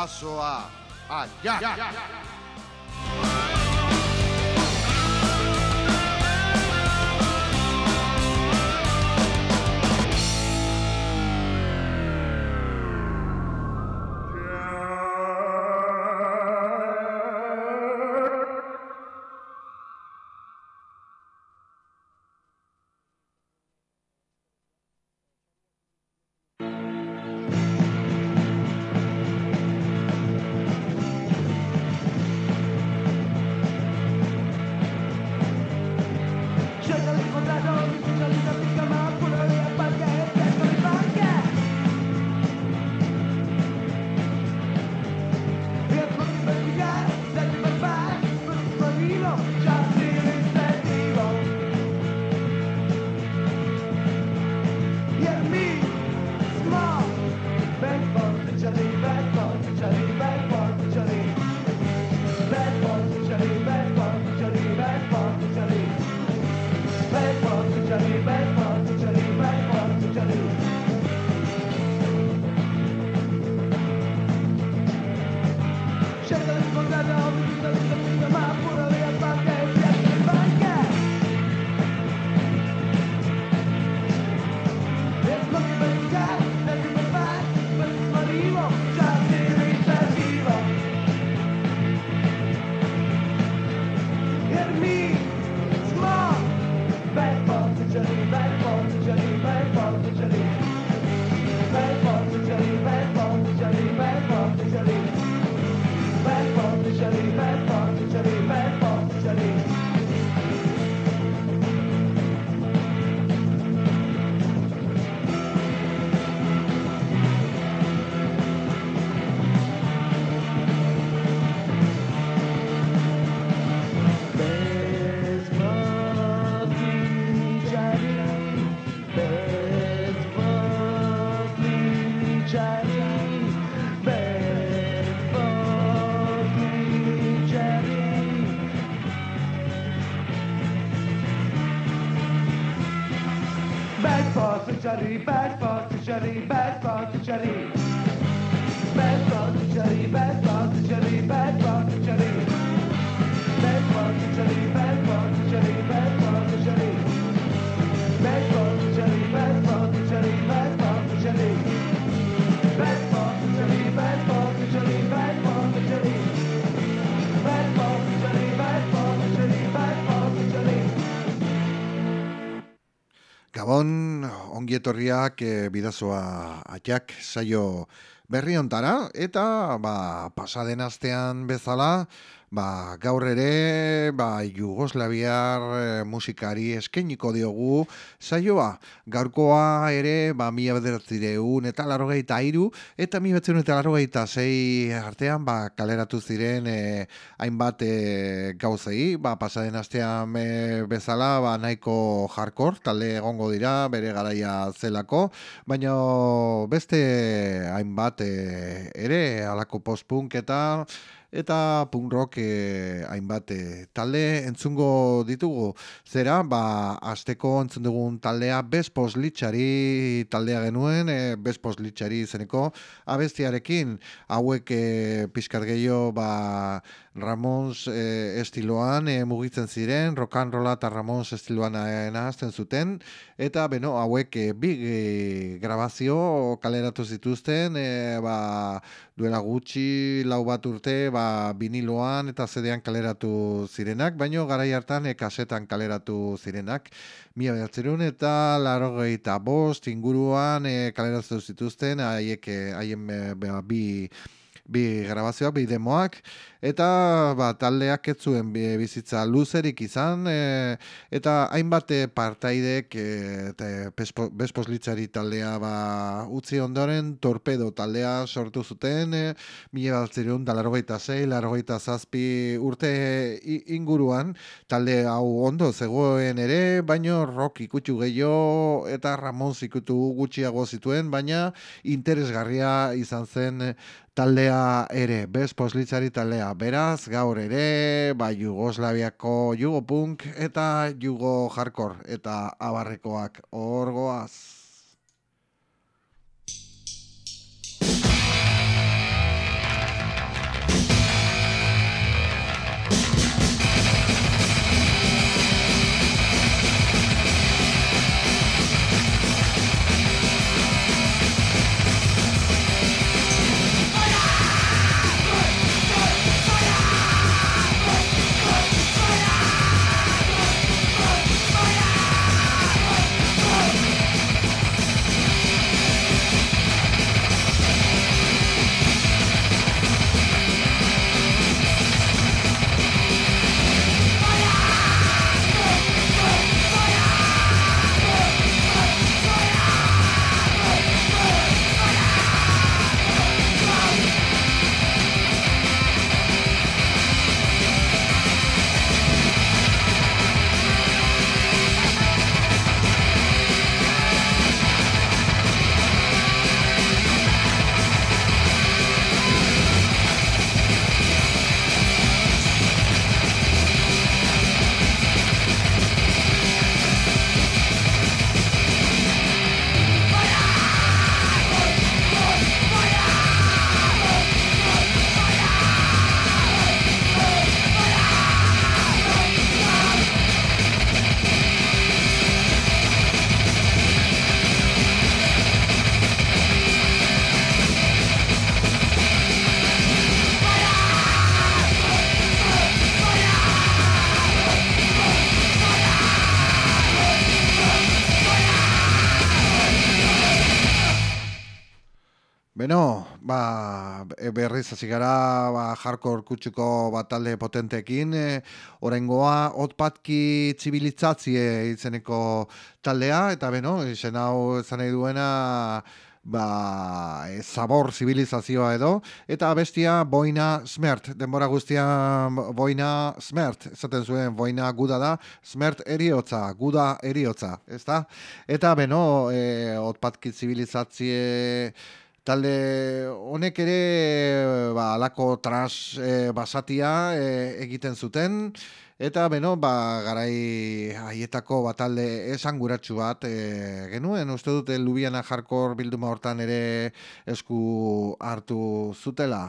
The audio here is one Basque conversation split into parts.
abrazo a allá. Ongietorriak e, bidazoa atiak saio berri ontara, eta ba, pasaden astean bezala, Ba, gaur ere, ba, Jugoslaviar e, musikari eskeniko diogu saioa. Gaurkoa ere, ba, mila bederatzireun eta larrogeita iru, eta mila bederatzireun eta larrogeita zei artean, ba, kaleratu ziren e, hainbat e, gauzei, ba, pasaden astean e, bezala, ba, nahiko hardcore, talde egongo dira, bere garaia zelako, baina beste hainbat e, ere, alako postpunk eta eta punk rock e, hainbat e, talde entzungo ditugu. Zera ba asteko entzun dugun taldea Bespos Litxari taldea genuen e, Bespos Litxari izeneko abestiarekin. Hauek e, pizkar gehiago ba Ramons e, estiloan e, mugitzen ziren, rolla eta Ramons estiloan nahazten zuten, eta beno, hauek e, bi grabazio kaleratu zituzten, e, ba, duela gutxi lau bat urte, ba, biniloan eta zedean kaleratu zirenak, baino garai hartan e, kasetan kaleratu zirenak, mila behatzerun eta laro gehieta bost inguruan e, kaleratu zituzten, haiek, haien bi bi grabazioak, bi demoak, eta ba, taldeak ez zuen bizitza luzerik izan e, eta hainbat partaidek e, bezposlitzari taldea ba, utzi ondoren torpedo taldea sortu zuten e, mila baltzerion da largoita zei, largoita zazpi urte inguruan. Talde hau ondo zegoen ere, baino rock ikutsu gehiago eta Ramon zikutu gutxiago zituen, baina interesgarria izan zen taldea ere, bez poslitzari taldea beraz, gaur ere, ba, Jugoslaviako jugopunk eta jugo hardcore eta abarrekoak orgoaz. Berriz hasi gara ba, hardcore kutsuko bat talde potentekin, e, orengoa otpatki zibilizatzie izeneko taldea, eta beno, izen hau zan nahi duena ba, e, zabor zibilizazioa edo, eta bestia boina smert, denbora guztia boina smert, esaten zuen boina guda da, smert eriotza, guda eriotza, ez da? Eta beno, e, otpatki zibilizatzie talde honek ere ba, alako tras e, basatia e, egiten zuten, Eta beno, ba, garai haietako batalde esan guratxu bat e, genuen, uste dute Lubiana Jarkor bilduma hortan ere esku hartu zutela.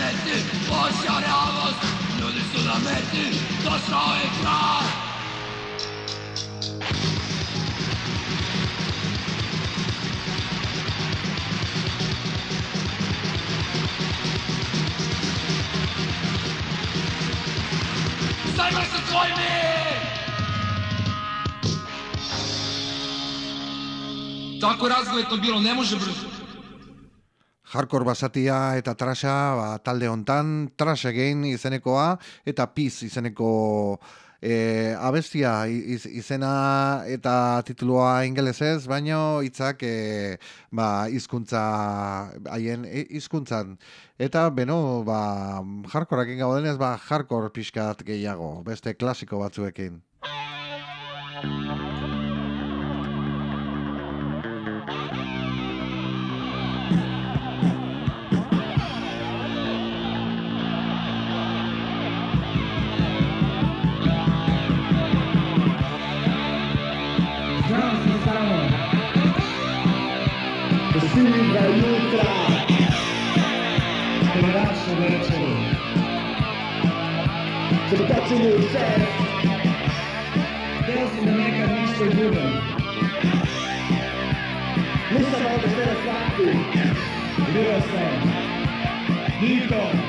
diferente não Nude solamente Nostro ecran Sei was du träumst! Tako razgled to bilo ne može brzo. Hardcore basatia eta trasa ba, talde hontan, tras egin izenekoa eta piz izeneko e, abestia iz, izena eta titulua ingelesez, baino hitzak e, ba, izkuntza haien e, hizkuntzan Eta beno, ba, hardcoreakin gaudenez, ba, hardcore pixkat gehiago, beste klasiko batzuekin. Silva Lutra. Brazo derecho. To the back to you, Seth. There's the mega Mr. Human. Listen about the first round. Little Sam. Nico.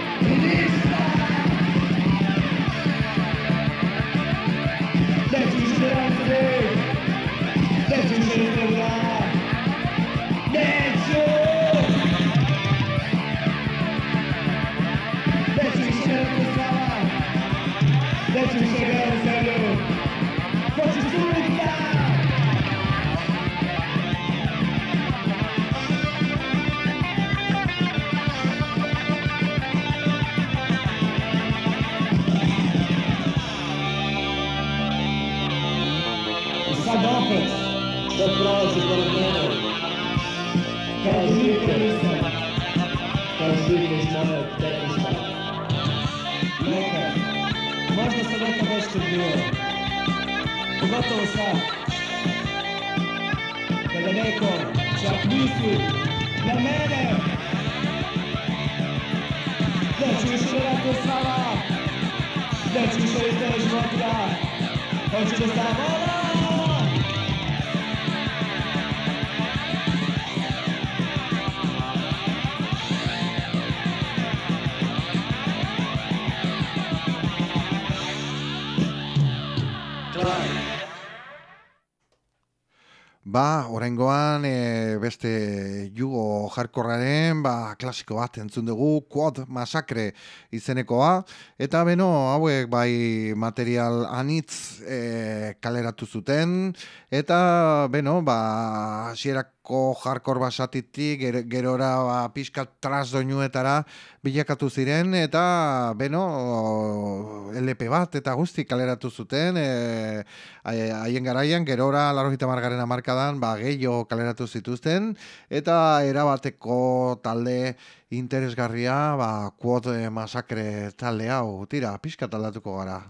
Klasiko bat entzun dugu Quad Masakre izenekoa. Eta beno hauek bai material anitz e, kaleratu zuten. Eta beno ba hasierako jarkor basatitik ger, gerora ba, pixka trasdoinuetara bilakatu ziren. Eta beno LP bat eta guzti kaleratu zuten e, haien garaian gerora larogita margaren amarkadan ba, gehiago kaleratu zituzten eta erabateko talde interesgarria ba, kuot masakre talde hau tira, pixka taldatuko gara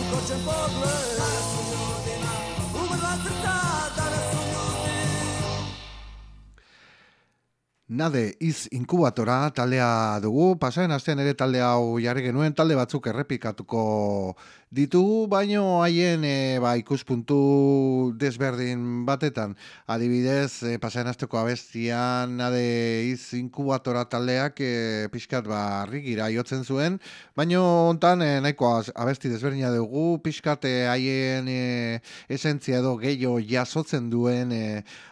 Ukočen Nade iz inkubatora taldea dugu, pasaren astean ere talde hau jarri genuen, talde batzuk errepikatuko ditugu, baino haien e, ba, ikuspuntu desberdin batetan. Adibidez, e, pasaren asteko abestian nade iz inkubatora taldeak e, pixkat ba, rigira jotzen zuen, baino hontan e, nahiko abesti desberdina dugu, pixkat haien e, esentzia edo gehiago jasotzen duen e,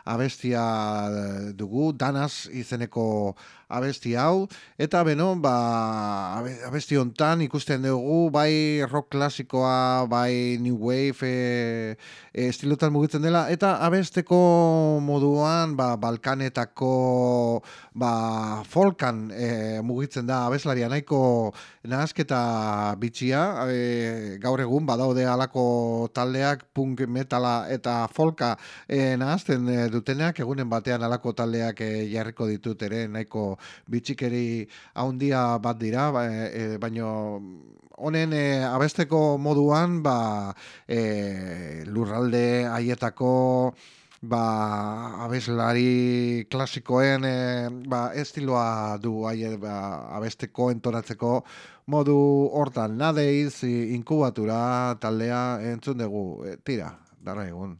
abestia eh, dugu, Danas izeneko abesti hau, eta beno, ba, abe- abesti hontan ikusten dugu, bai rock klasikoa, bai new wave e, e, estilotan mugitzen dela, eta abesteko moduan, ba, Balkanetako ba, folkan e, mugitzen da abeslaria. Nahiko nahasketa bitxia, e, gaur egun badaude halako taldeak punk metala eta folka e, nahazten e, dutenak, egunen batean halako taldeak e, jarriko ditut ere nahiko bitxikeri haundia bat dira, ba, e, baino honen e, abesteko moduan ba, e, lurralde haietako ba, abeslari klasikoen e, ba, estiloa du haie ba, abesteko entonatzeko modu hortan. Nadeiz inkubatura taldea entzun dugu. E, tira, dara egun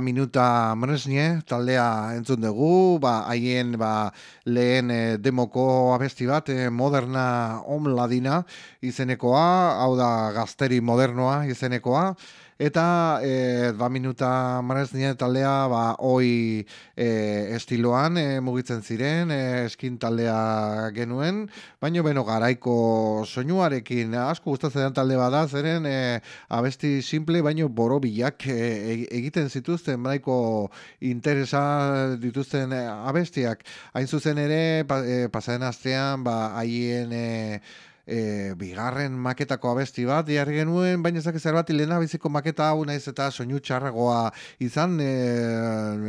minuta mresnie taldea entzun dugu, ba, haien ba, lehen eh, demoko abesti bat, eh, moderna omladina izenekoa, hau da gazteri modernoa izenekoa, eta e, ba minuta maresnie taldea ba oi e, estiloan e, mugitzen ziren e, eskin taldea genuen. Baino beno garaiko soinuarekin asko gustatzen den talde bada zeren e, abesti simple baino borobilak e, egiten zituzten baiko interesa dituzten abestiak. Hain zuzen ere pa, e, pasaren astean ba haien e, e, bigarren maketako abesti bat jarri genuen, baina ezak ezer bat ilena biziko maketa hau naiz eta soinu txarragoa izan e,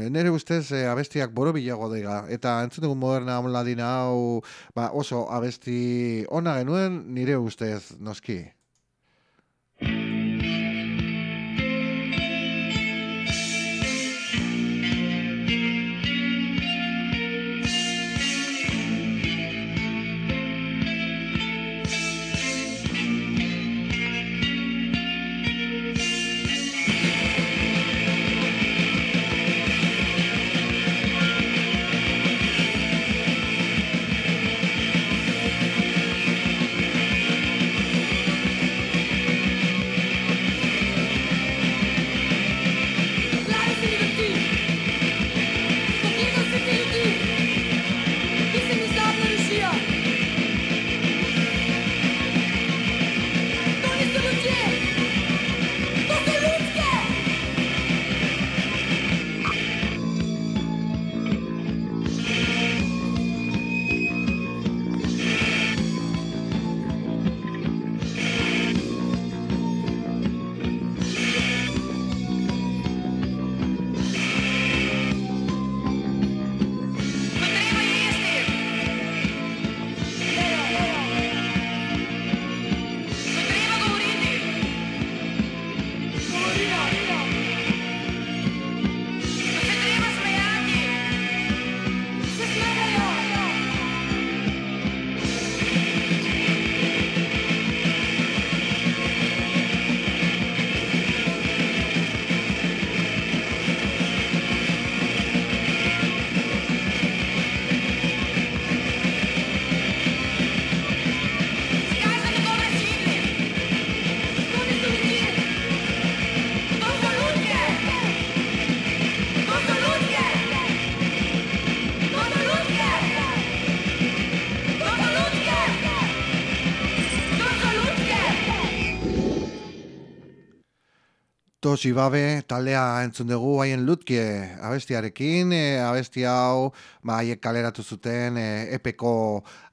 nire ustez e, abestiak boro bilago dira eta entzun dugu moderna omladina hau ba, oso abesti ona genuen nire ustez noski. Tosi babe, taldea entzun dugu haien lutke abestiarekin, e, abesti hau ba, haiek kaleratu zuten e, epeko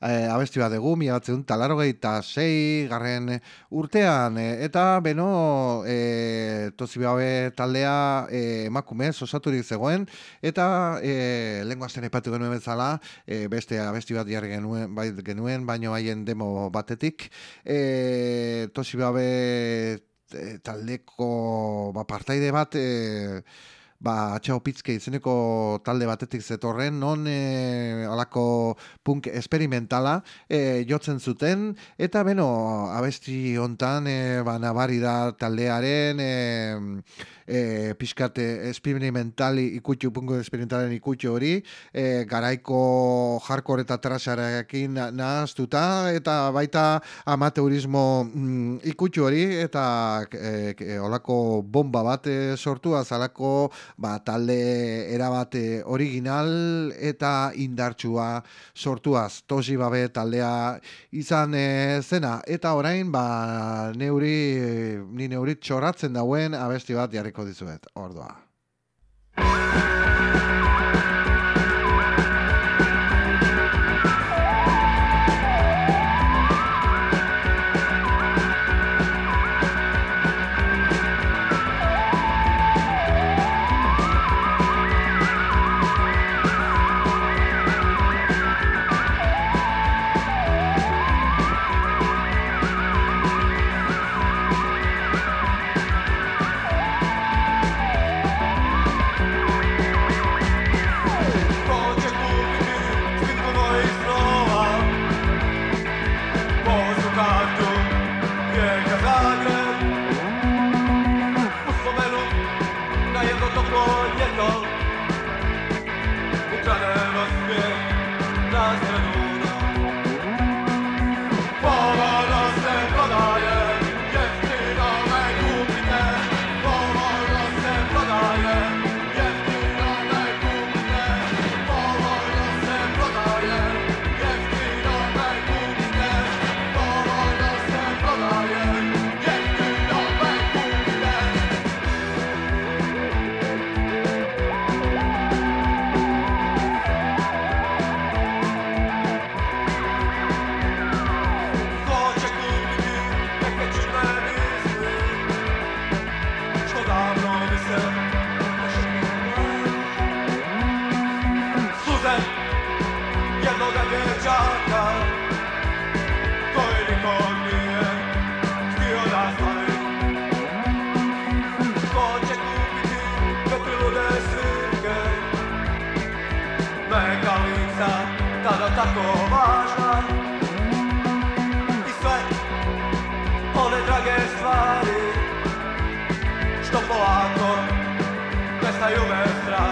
e, abesti bat dugu, mila batzen talaro sei garren urtean, e, eta beno e, tosi babe taldea e, emakumez osaturik zegoen, eta e, lengua zen epatu genuen bezala, e, beste abesti bat jarri genuen, bai genuen, baino haien demo batetik, e, tosi babe e, taldeko ba, partaide bat e, ba, atxao pitzke izeneko talde batetik zetorren, non e, alako punk esperimentala e, jotzen zuten, eta beno, abesti hontan e, ba, nabari da taldearen e, e, pixkat esperimentali ikutxu, punko esperimentalen ikutxu hori, e, garaiko jarkor eta trasarekin nahaztuta, eta baita amateurismo mm, ikutxu hori, eta e, e, olako bomba bat e, sortu azalako ba, talde erabate original eta indartsua sortuaz. Tosi babe taldea izan e, zena, eta orain ba, neuri, ni neuri txoratzen dauen abesti bat jarriko dizuet, ordoa. popolato questa Juve strana.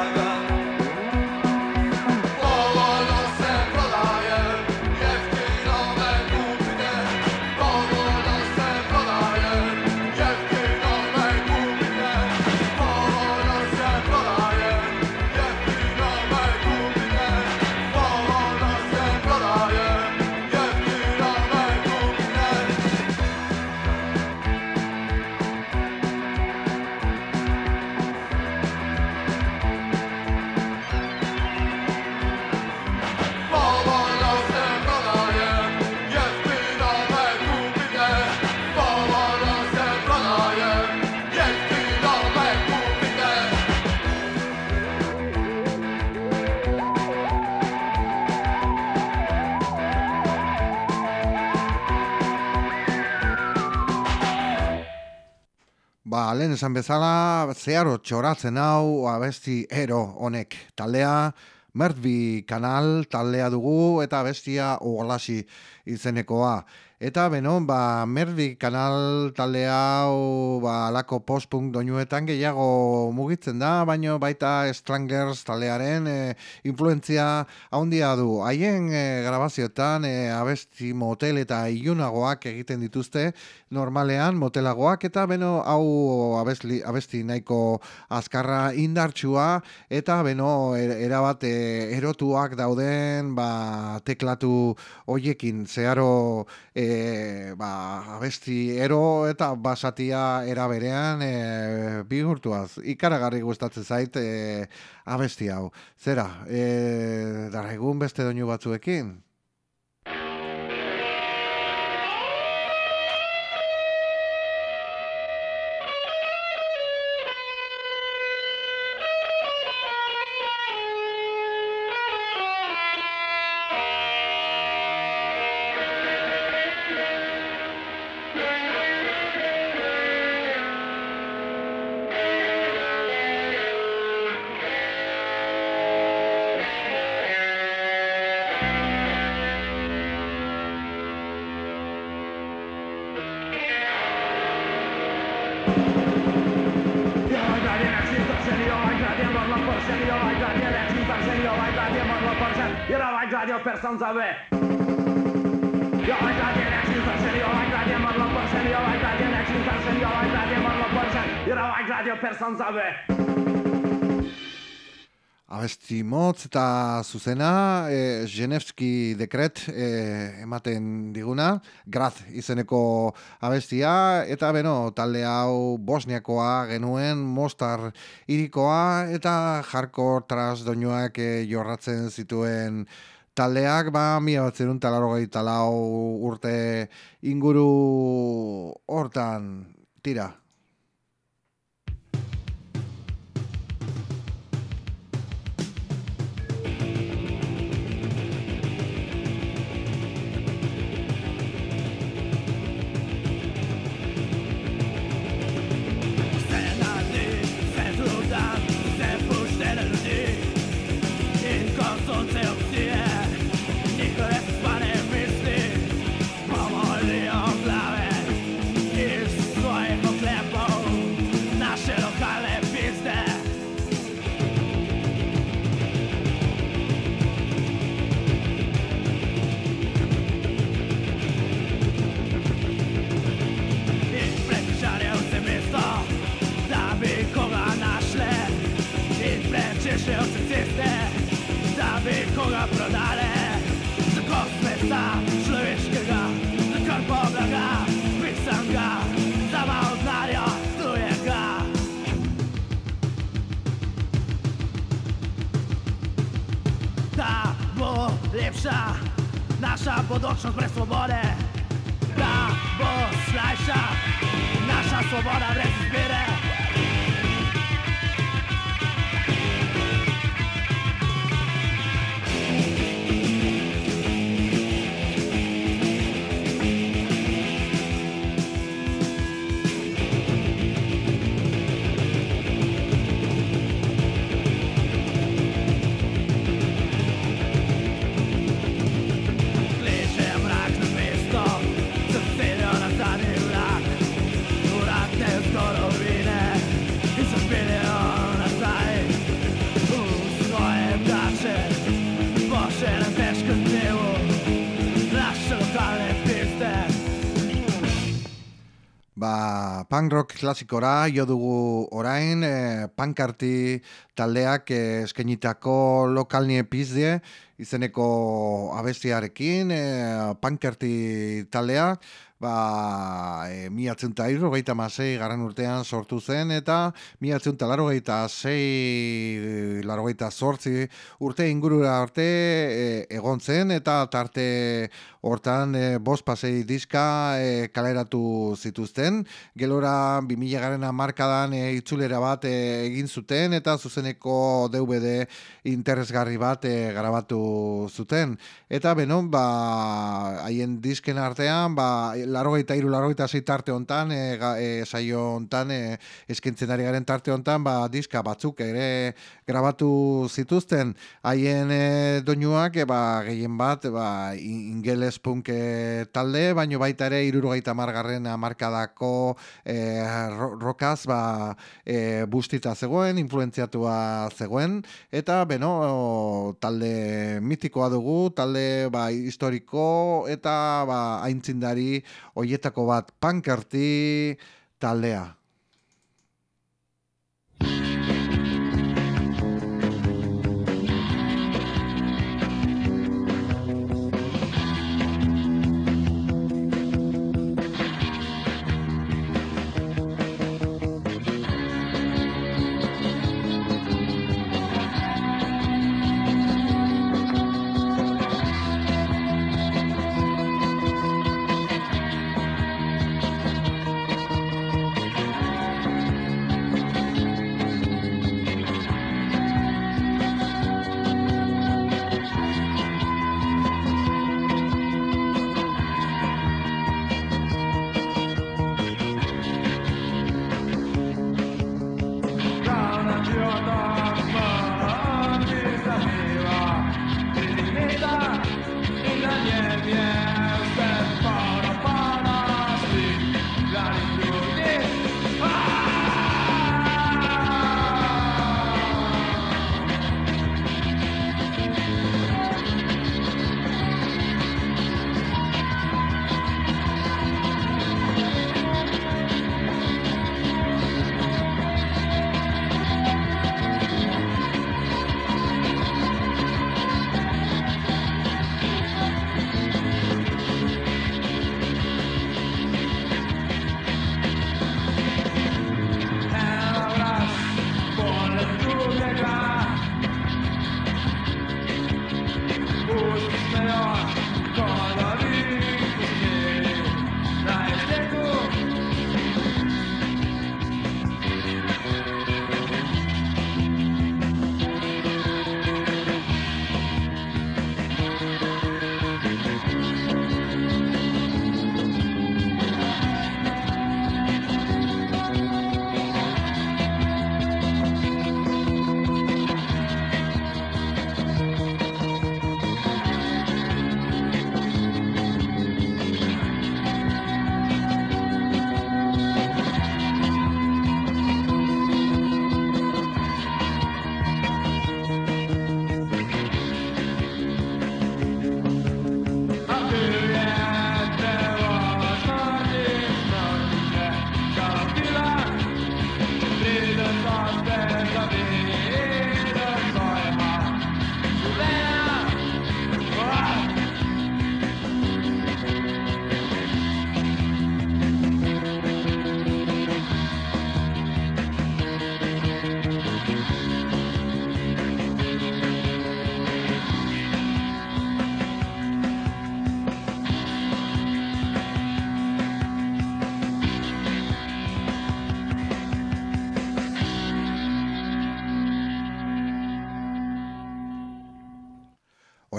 Ba, lehen esan bezala, zeharo txoratzen hau abesti ero honek. Taldea, Mertbi kanal taldea dugu eta bestia ogolasi izenekoa. Eta beno, ba, Mertbi kanal taldea hau ba, alako postpunk doinuetan gehiago mugitzen da, baino baita Strangers taldearen e, influentzia handia du. Haien e, grabazioetan e, abesti motel eta ilunagoak egiten dituzte, normalean motelagoak eta beno hau abesti, abesti nahiko azkarra indartsua eta beno er, erabat erotuak dauden ba, teklatu hoiekin zeharo e, ba, abesti ero eta basatia era berean e, bihurtuaz. Ikaragarri gustatzen zait e, abesti hau. Zera, e, dara egun beste doinu batzuekin? Abesti motz eta zuzena, e, Genevski dekret e, ematen diguna, Graz izeneko abestia, eta beno, talde hau Bosniakoa genuen, Mostar irikoa, eta hardcore tras doinuak e, jorratzen zituen taldeak, ba, mila bat zerun urte inguru hortan, tira, naša bodočnost brez svobode. Da bo slajša naša svoboda brez izbire klasikora jo dugu orain, e, pankarti taldeak eh, eskainitako lokalnie pizde, izeneko abestiarekin, e, pankarti taldea, ba, e, miatzen eta irrogeita masei garan urtean sortu zen, eta miatzen eta larogeita sei, larogeita sortzi urte ingurura arte e, egon zen, eta tarte hortan e, bost pasei diska e, kaleratu zituzten, gelora 2000 garen markadan e, itzulera bat e, egin zuten, eta zuzeneko DVD interesgarri bat e, grabatu zuten. Eta beno, ba, haien disken artean, ba, larogeita iru, larogeita zei tarte hontan, e, e, saio hontan, e, eskentzen ari garen tarte hontan, ba, diska batzuk ere grabatu zituzten. Haien e, doinuak, e, ba, gehien bat, ba, in- ingeles punk talde, baino baita ere irurogeita margarren amarkadako e, ro- rokaz, ba, e, bustita zegoen, influenziatua zegoen, eta beno, talde mitikoa dugu, talde ba, historiko eta ba, aintzindari hoietako bat pankarti taldea.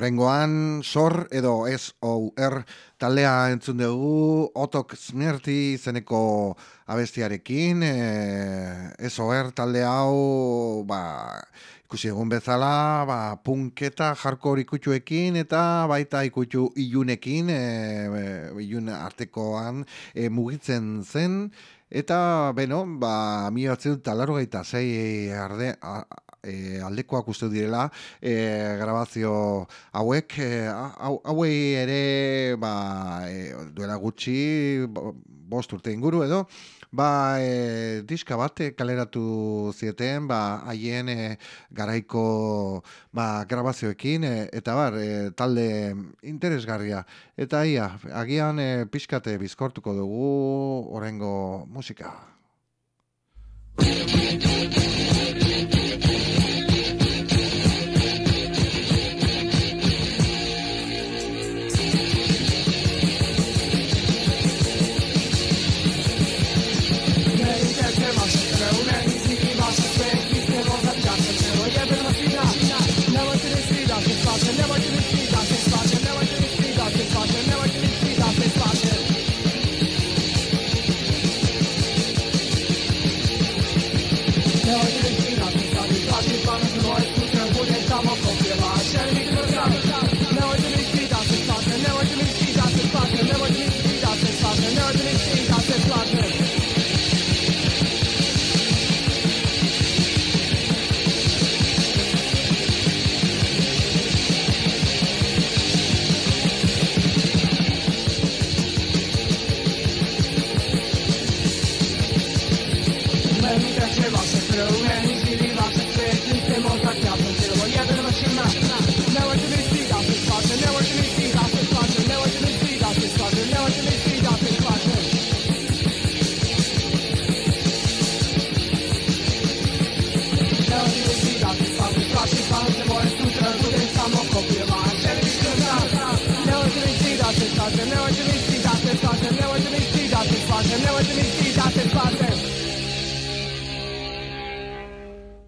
Horengoan, sor edo S.O.R. taldea entzun dugu, Otok Smerti izeneko abestiarekin, e, S.O.R. talde hau, ba, ikusi egun bezala, ba, punketa hardcore ikutxuekin eta baita ikutxu ilunekin, e, ilun artekoan e, mugitzen zen, Eta, beno, ba, mi batzen talaro gaita zei arde, e, aldekoak uste direla e, grabazio hauek e, hau, hauei ere ba, e, duela gutxi bo- bost urte inguru edo ba e, diska bat kaleratu zieten ba haien e, garaiko ba, grabazioekin e, eta bar e, talde interesgarria. Eta ia agian e, pixkate bizkortuko dugu orengo musika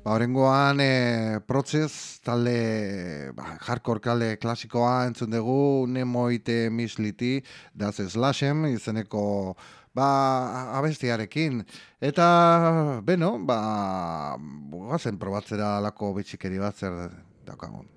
Ba, orengoan e, Protzez talde ba, hardcore kalde klasikoa entzun dugu Nemoite Misliti das Slashem izeneko ba, abestiarekin. Eta beno ba, guazen probatzera alako bitxikeri bat zer daukagun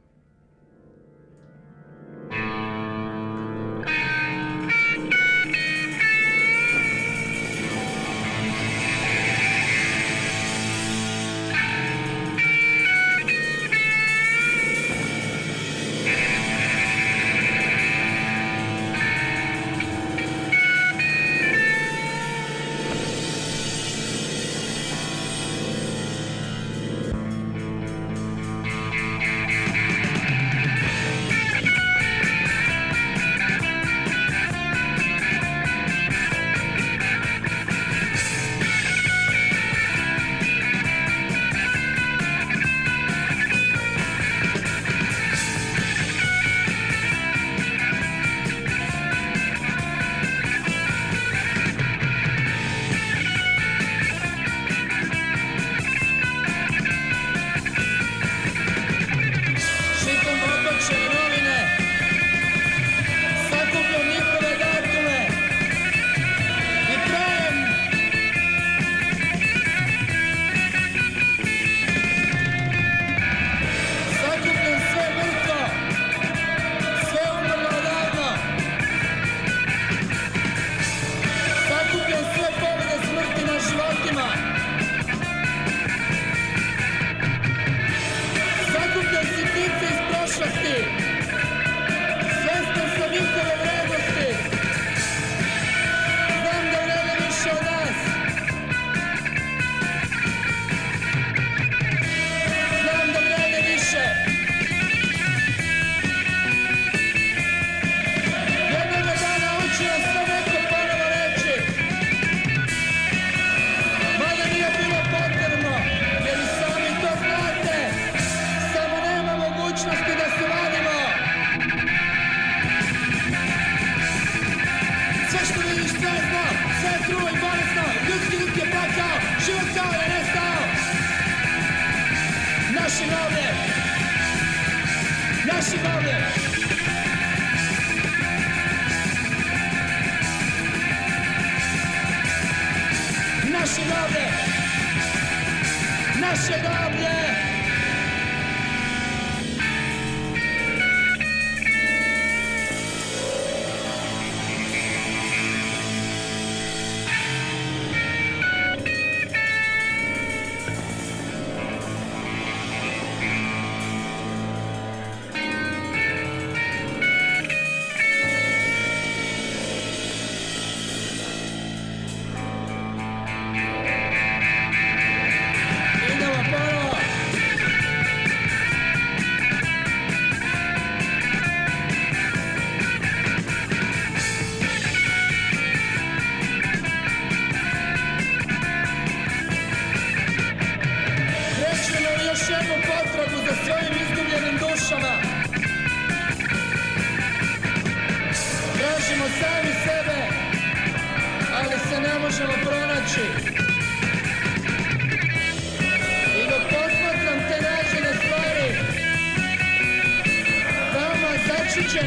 krzyczem,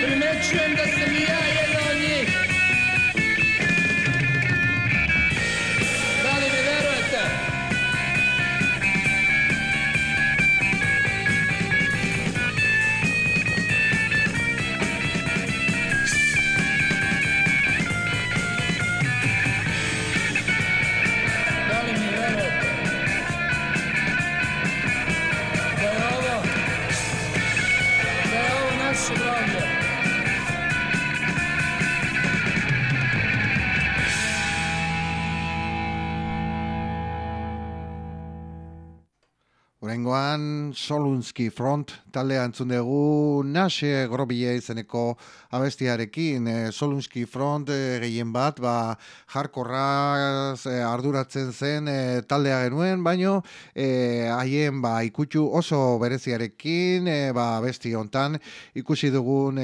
prymeczem do semijaj. Solunski Front taldea entzun dugu Nase Grobie izeneko abestiarekin. E, Solunski Front e, gehien bat, ba, jarkorraz e, arduratzen zen e, taldea genuen, baino haien ba, ikutsu oso bereziarekin, e, ba, abesti hontan ikusi dugun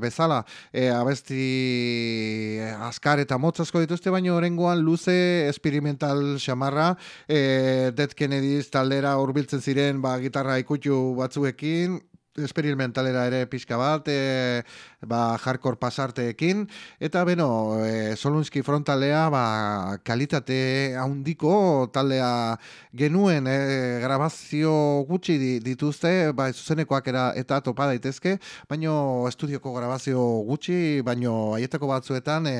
bezala. E, abesti azkar eta motzasko dituzte, baino horengoan luze experimental xamarra, e, Dead Kennedys taldera hurbiltzen ziren ba, gitarra ikutxu batzuekin, experimentalera ere pixka bat, e, ba, hardcore pasarteekin, eta beno, e, Solunski frontalea ba, kalitate handiko taldea genuen e, grabazio gutxi di- dituzte, ba, zuzenekoak era, eta topa daitezke, baino estudioko grabazio gutxi, baino haietako batzuetan e,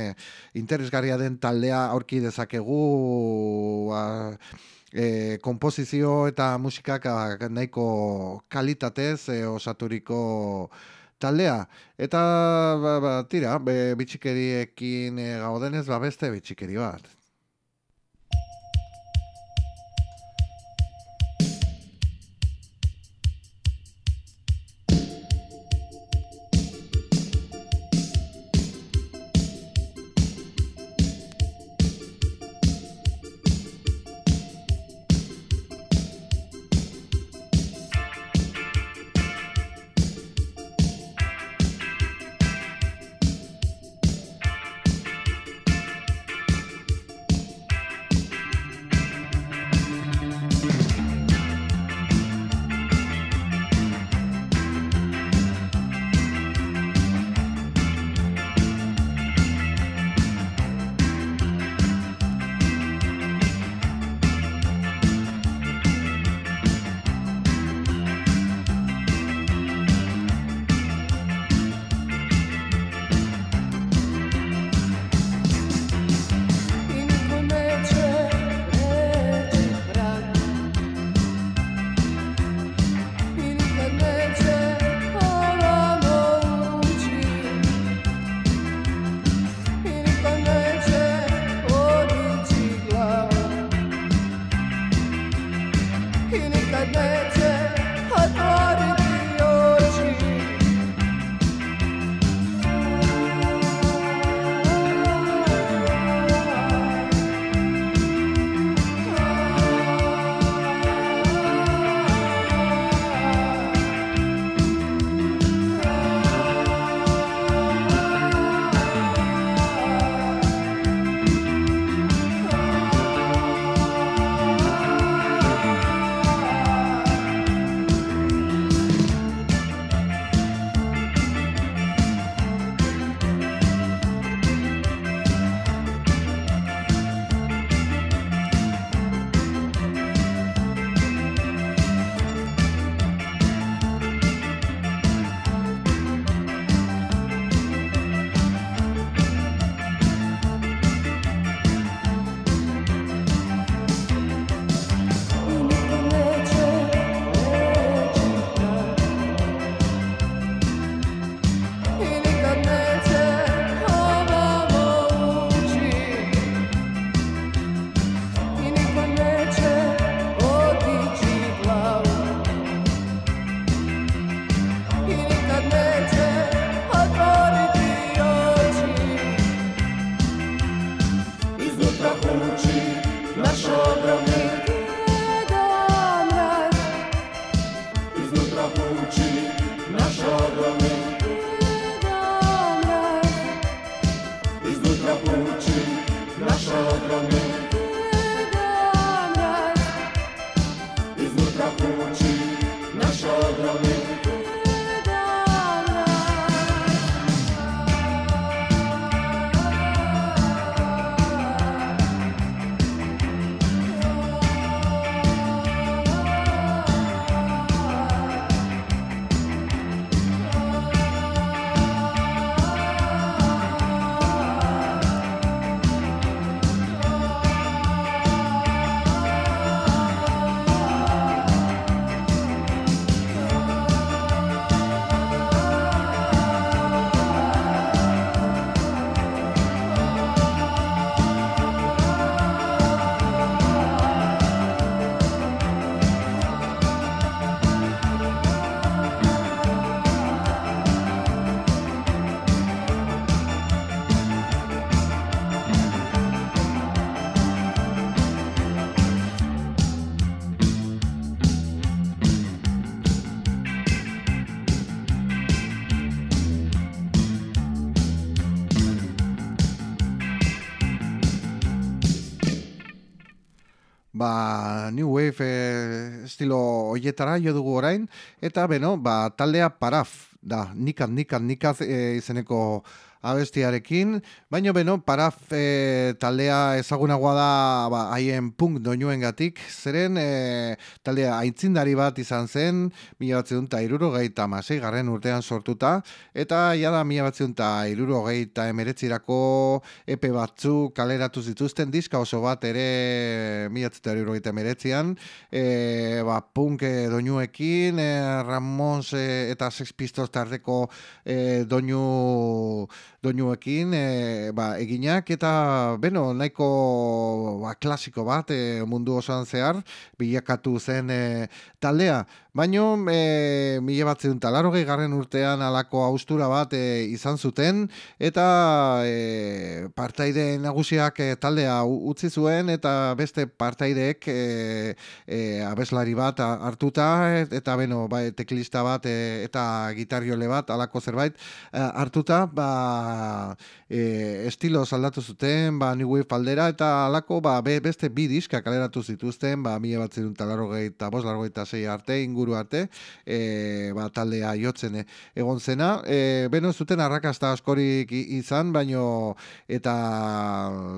interesgarria den taldea aurki dezakegu ba, e, komposizio eta musikak nahiko kalitatez e, osaturiko taldea. Eta, ba, ba, tira, be, bitxikeriekin e, gaudenez, ba, beste bitxikeri bat. Ba, New Wave e, estilo hoietara jo dugu orain, eta beno, ba, taldea paraf, da, nikat, nikat, nikat e, izeneko abestiarekin, baino beno, paraf e, taldea ezagunagoa da ba, haien punk doinuen gatik, zeren e, taldea aintzindari bat izan zen, mila batzeun eta irurogeita garren urtean sortuta, eta jada mila batzeun eta irurogeita emeretzirako epe batzu kaleratu zituzten. Diska oso bat ere mila batzeun eta irurogeita emeretzian, e, ba, punk e, doinuekin, e, Ramons e, eta Sex Pistols tardeko e, doinu doinuekin e, ba, eginak eta beno nahiko ba, klasiko bat e, mundu osoan zehar bilakatu zen e, taldea. Baino e, mila batzen talarogei garren urtean alako austura bat e, izan zuten eta e, partaide nagusiak e, taldea utzi zuen eta beste partaideek e, e, abeslari bat hartuta et- eta beno ba, teklista bat e, eta gitarriole bat alako zerbait hartuta ba, e, estilo aldatu zuten, ba, New Wave aldera, eta alako ba, be, beste bi diska kaleratu zituzten, ba, mila bat zirun talarrogei eta bos largoita zei arte, inguru arte, e, ba, taldea jotzen e, egon zena. E, beno zuten arrakasta askorik izan, baino eta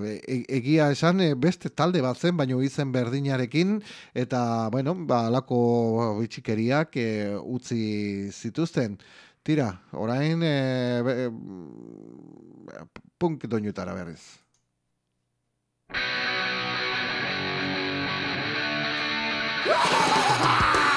e, egia esan e, beste talde bat zen, baino izen berdinarekin, eta, bueno, ba, alako bitxikeriak e, utzi zituzten. Tira, orain e, be, punk doinutara berriz. Vsako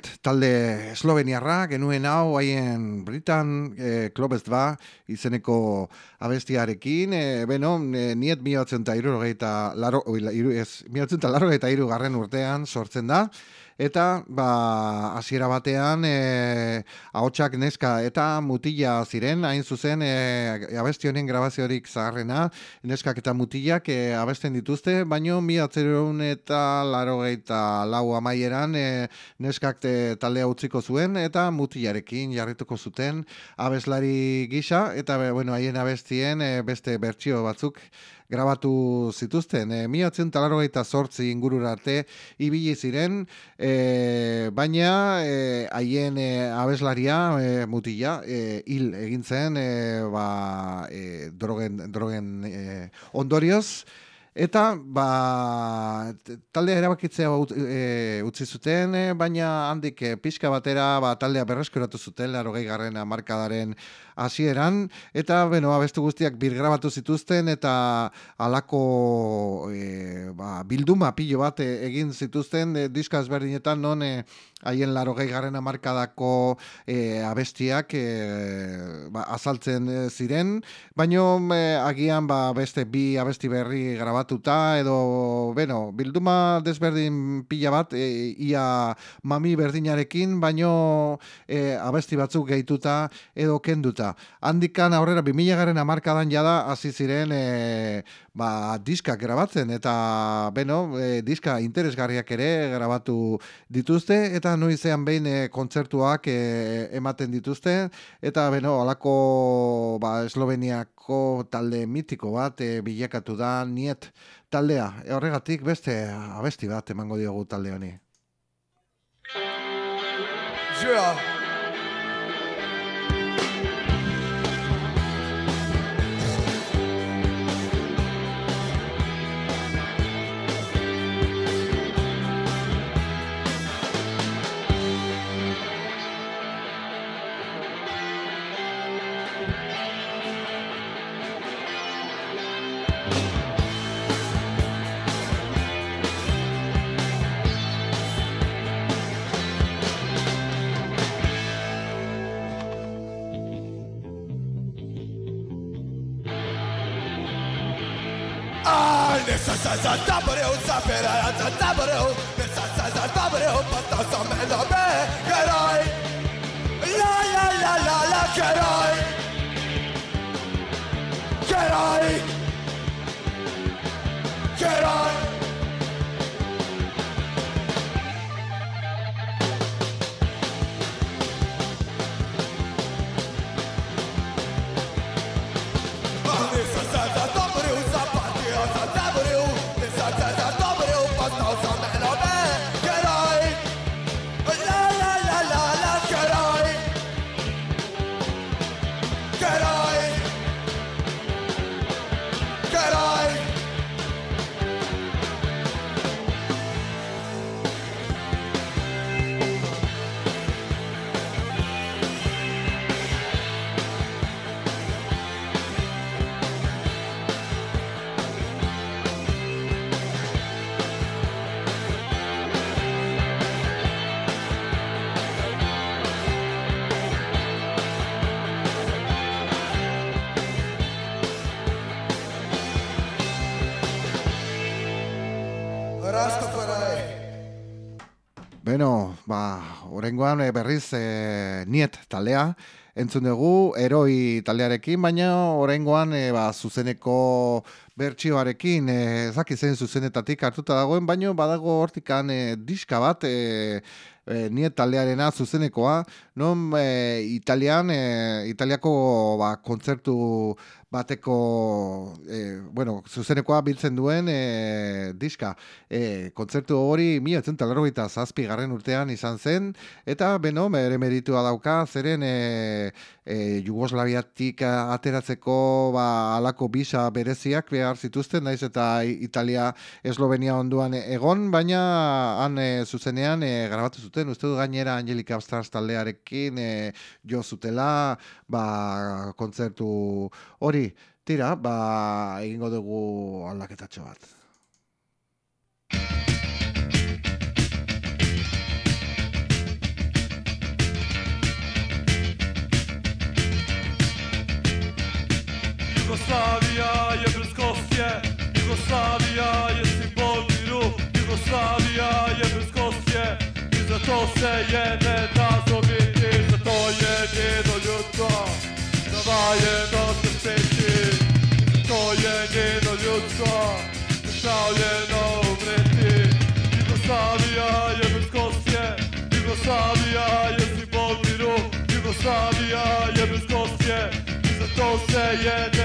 Niet talde esloveniarra, genuen hau haien Britan e, Klobest ba izeneko abestiarekin, e, beno, e, niet mila batzen eta irurogeita, laro, iru, ez, mila batzen eta larrogeita iru garren urtean sortzen da, eta ba hasiera batean e, ahotsak neska eta mutila ziren. Hain zuzen e, abesti honen grabaziorik zaharrena neskak eta mutilak e, abesten dituzte. Baino mi atzeron eta larogeita lau amaieran e, neskak te, taldea utziko zuen eta mutilarekin jarrituko zuten abeslari gisa. Eta bueno haien abestien e, beste bertsio batzuk grabatu zituzten. E, mi eta sortzi ingurura arte ibili ziren, e, baina e, haien e, abeslaria e, mutila e, hil egin zen e, ba, e, drogen, drogen e, ondorioz, Eta, ba, taldea erabakitzea ut, e, utzi zuten, e, baina handik e, pixka batera, ba, taldea berreskuratu zuten, laro garren amarkadaren hasieran eta, beno, abestu guztiak birgrabatu zituzten, eta alako e, ba, bilduma pilo bat e, egin zituzten, e, diska ezberdinetan, non, e, haien laro garren amarkadako e, abestiak e, ba, azaltzen ziren, baino e, agian ba, beste bi abesti berri grabatuta edo, bueno, bilduma desberdin pila bat, e, ia mami berdinarekin, baino e, abesti batzuk gehituta edo kenduta. Handikan aurrera 2000 garen amarkadan jada hasi ziren e, ba, diskak grabatzen eta beno, e, diska interesgarriak ere grabatu dituzte eta noizean behin e, kontzertuak e, ematen dituzte eta beno, alako ba, Esloveniako talde mitiko bat e, bilakatu da niet taldea. E, horregatik beste abesti bat emango diogu talde honi. Yeah. Get out! Ba, orengoan e, berriz e, niet taldea, entzun dugu, eroi taldearekin, baina orengoan e, ba, zuzeneko bertsioarekin, e, ezaki zen zuzenetatik hartuta dagoen, baina badago hortikan e, diska bat, e, e, niet taldearena zuzenekoa, non e, Italian, e, Italiako ba, kontzertu bateko, e, bueno, zuzenekoa biltzen duen e, diska. E, kontzertu hori 1987 zazpi garren urtean izan zen, eta beno, bere meritua dauka, zeren e, e, Jugoslaviatik ateratzeko ba, alako bisa bereziak behar zituzten, naiz eta Italia Eslovenia onduan egon, baina han e, zuzenean e, grabatu zuten, uste du gainera Angelika Abstras taldearekin e, jo zutela ba, kontzertu hori. Tira, ba, egingo dugu aldaketatxo bat. Jugoslavija je brzkostje, Jugoslavija je simbol miru, Jugoslavija je brzkostje i zato se je ne da zobiti, zato je njeno ljudstvo navajeno se peći, zato je njeno ljudstvo pripravljeno umreti. Jugoslavija je brzkostje, Jugoslavija je simbol miru, Jugoslavija je brzkostje i zato se je ne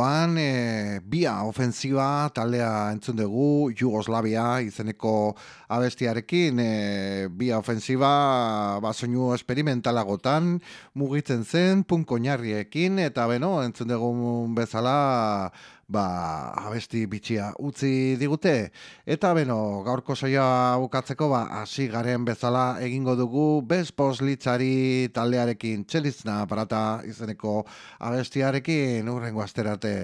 Horengoan, e, bia ofensiba taldea entzun dugu Jugoslavia izeneko abestiarekin, e, bia ofensiba ba, soinu esperimentalagotan mugitzen zen, punk oinarriekin, eta beno, entzun dugun bezala ba, abesti bitxia utzi digute. Eta beno, gaurko saioa bukatzeko, ba, hasi garen bezala egingo dugu bezpos litzari taldearekin txelitzna parata izeneko abestiarekin urrengo asterate.